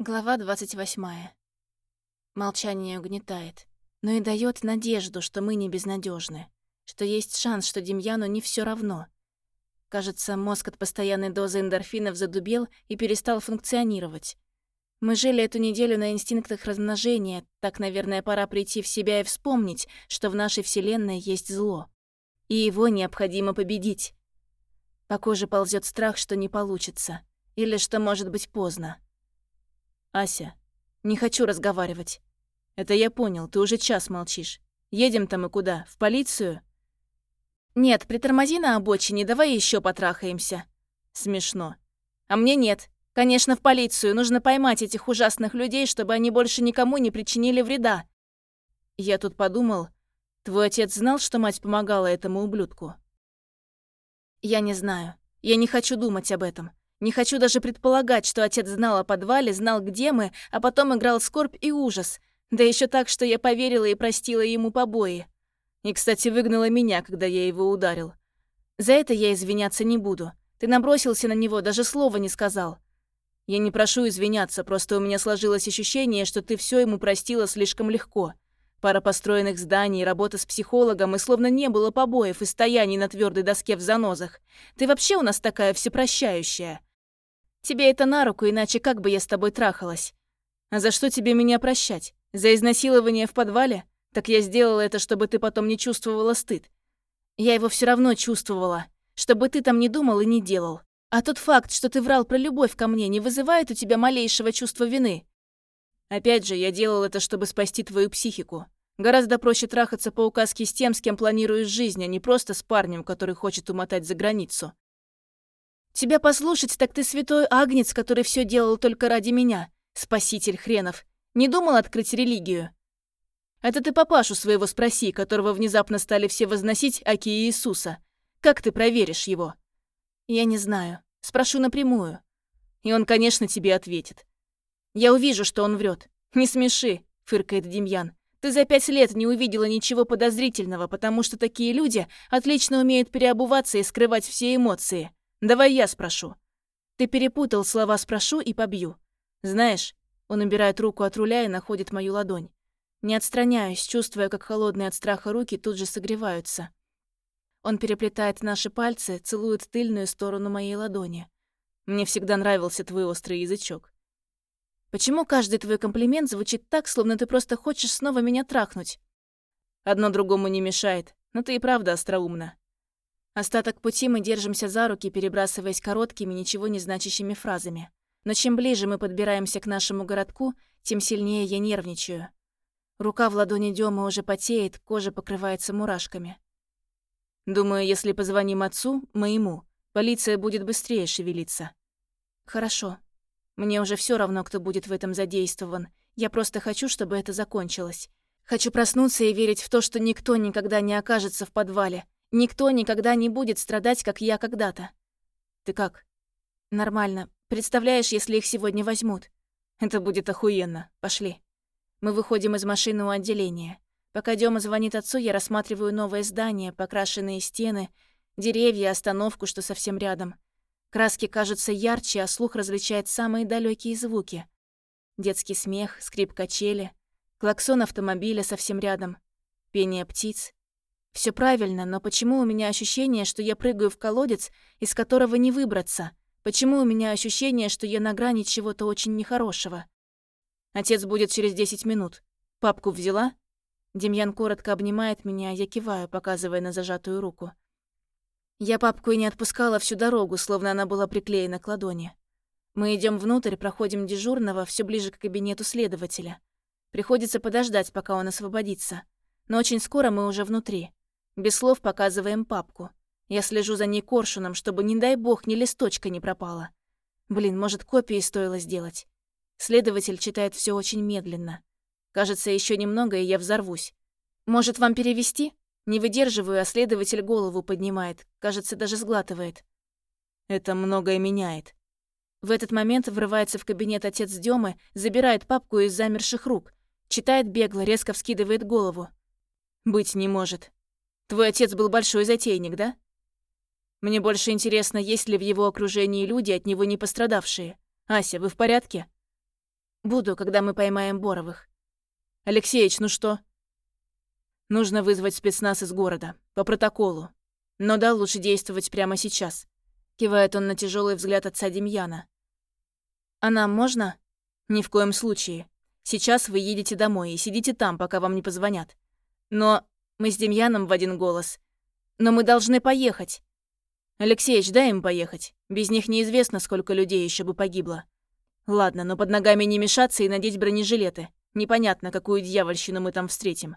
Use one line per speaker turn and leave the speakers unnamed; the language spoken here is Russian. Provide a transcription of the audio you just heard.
Глава 28. Молчание угнетает, но и дает надежду, что мы не безнадежны, что есть шанс, что Демьяну не все равно. Кажется, мозг от постоянной дозы эндорфинов задубел и перестал функционировать. Мы жили эту неделю на инстинктах размножения, так, наверное, пора прийти в себя и вспомнить, что в нашей Вселенной есть зло. И его необходимо победить. По коже ползет страх, что не получится, или что может быть поздно.
«Ася, не хочу разговаривать. Это я понял, ты уже час молчишь. Едем-то мы куда? В полицию?»
«Нет, притормози на обочине, давай еще потрахаемся».
«Смешно».
«А мне нет. Конечно, в полицию. Нужно поймать этих ужасных людей, чтобы они больше никому не причинили вреда».
Я тут подумал, твой отец знал, что мать помогала этому ублюдку?
Я не знаю. Я не хочу думать об этом. Не хочу даже предполагать, что отец знал о подвале, знал, где мы, а потом играл скорбь и ужас. Да еще так, что я поверила и простила ему побои. И, кстати, выгнала меня, когда я его ударил. За это я извиняться не буду. Ты набросился на него, даже слова не сказал. Я не прошу извиняться, просто у меня сложилось ощущение, что ты все ему простила слишком легко. Пара построенных зданий, работа с психологом, и словно не было побоев и стояний на твердой доске в занозах. Ты вообще у нас такая всепрощающая. Тебе это на руку, иначе как бы я с тобой трахалась? А за что тебе меня прощать? За изнасилование в подвале? Так я сделала это, чтобы ты потом не чувствовала стыд. Я его все равно чувствовала, чтобы ты там не думал и не делал. А тот факт, что ты врал про любовь ко мне, не вызывает у тебя малейшего чувства вины. Опять же, я делал это, чтобы спасти твою психику. Гораздо проще трахаться по указке с тем, с кем планируешь жизнь, а не просто с парнем, который хочет умотать за границу. Тебя послушать, так ты святой агнец, который все делал только ради меня. Спаситель хренов. Не думал открыть религию? Это ты папашу своего спроси, которого внезапно стали все возносить, аки Иисуса. Как ты проверишь его? Я не знаю. Спрошу напрямую. И он, конечно, тебе ответит. Я увижу, что он врет. Не смеши, фыркает Демьян. Ты за пять лет не увидела ничего подозрительного, потому что такие люди отлично умеют переобуваться и скрывать все эмоции. Давай я спрошу. Ты перепутал слова «спрошу» и «побью». Знаешь, он убирает руку от руля и находит мою ладонь. Не отстраняюсь, чувствуя, как холодные от страха руки тут же согреваются. Он переплетает наши пальцы, целует тыльную сторону моей ладони. Мне всегда нравился твой острый язычок. Почему каждый твой комплимент звучит так, словно ты просто хочешь снова меня трахнуть? Одно другому не мешает, но ты и правда остроумна. Остаток пути мы держимся за руки, перебрасываясь короткими, ничего не значащими фразами. Но чем ближе мы подбираемся к нашему городку, тем сильнее я нервничаю. Рука в ладони Дёмы уже потеет, кожа покрывается мурашками. Думаю, если позвоним отцу, моему, полиция будет быстрее шевелиться. Хорошо. Мне уже все равно, кто будет в этом задействован. Я просто хочу, чтобы это закончилось. Хочу проснуться и верить в то, что никто никогда не окажется в подвале, Никто никогда не будет страдать, как я когда-то. Ты как? Нормально. Представляешь, если их сегодня возьмут? Это будет охуенно. Пошли. Мы выходим из машины у отделения. Пока Дёма звонит отцу, я рассматриваю новое здание, покрашенные стены, деревья, остановку, что совсем рядом. Краски кажутся ярче, а слух различает самые далекие звуки. Детский смех, скрип качели, клаксон автомобиля совсем рядом, пение птиц, все правильно, но почему у меня ощущение, что я прыгаю в колодец, из которого не выбраться? Почему у меня ощущение, что я на грани чего-то очень нехорошего? Отец будет через 10 минут. Папку взяла? Демьян коротко обнимает меня, я киваю, показывая на зажатую руку. Я папку и не отпускала всю дорогу, словно она была приклеена к ладони. Мы идем внутрь, проходим дежурного, все ближе к кабинету следователя. Приходится подождать, пока он освободится. Но очень скоро мы уже внутри. Без слов показываем папку. Я слежу за ней коршуном, чтобы, не дай бог, ни листочка не пропало. Блин, может, копии стоило сделать. Следователь читает все очень медленно. Кажется, еще немного, и я взорвусь. Может, вам перевести? Не выдерживаю, а следователь голову поднимает. Кажется, даже сглатывает. Это многое меняет. В этот момент врывается в кабинет отец Дёмы, забирает папку из замерших рук. Читает бегло, резко вскидывает голову. «Быть не может. Твой отец был большой затейник, да? Мне больше интересно, есть ли в его окружении люди, от него не пострадавшие. Ася, вы в порядке? Буду, когда мы поймаем Боровых.
Алексеич, ну что? Нужно вызвать спецназ из города. По протоколу. Но да, лучше действовать прямо сейчас. Кивает он на тяжелый взгляд отца Демьяна.
А нам можно?
Ни в коем случае. Сейчас вы едете домой и сидите там, пока вам не позвонят. Но мы с Демьяном в один голос. Но мы должны поехать. Алексеич, дай им поехать. Без них неизвестно, сколько людей еще бы погибло. Ладно, но под ногами не мешаться и надеть бронежилеты. Непонятно, какую дьявольщину мы там встретим.